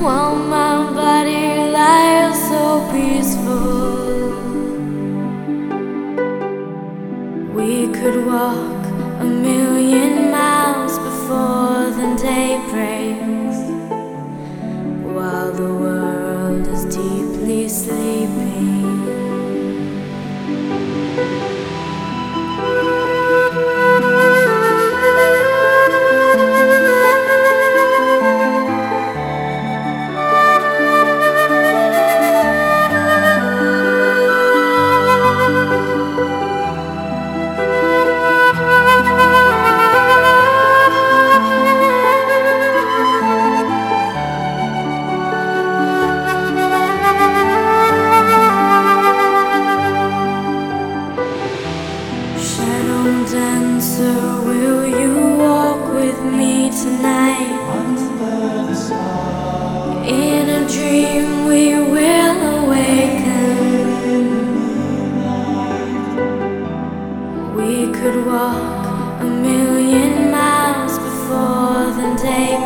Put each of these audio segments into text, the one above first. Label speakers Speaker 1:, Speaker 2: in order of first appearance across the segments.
Speaker 1: while my body lies so peaceful. We could walk. you walk with me tonight? Under the stars. In a dream, we will awaken. We could walk a million miles before the day.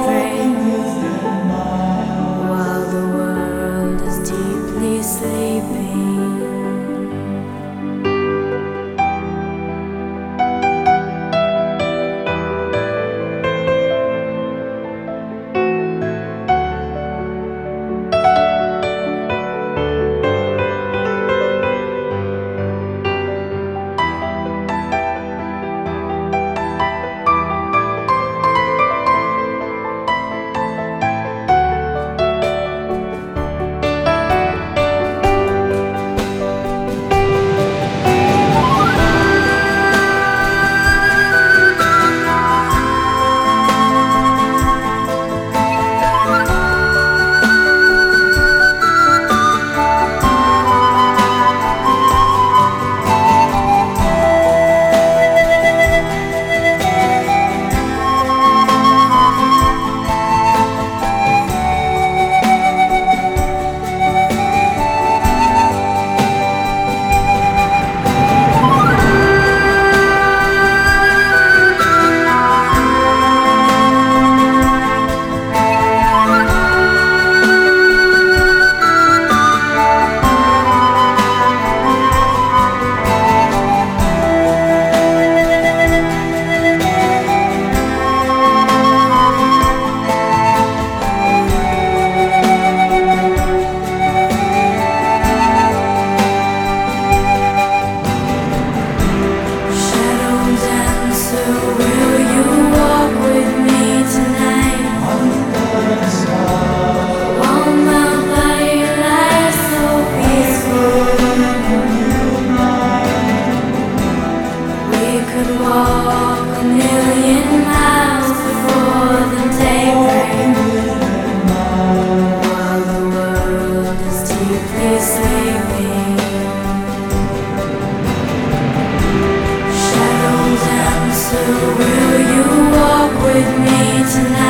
Speaker 1: So will you walk with me tonight?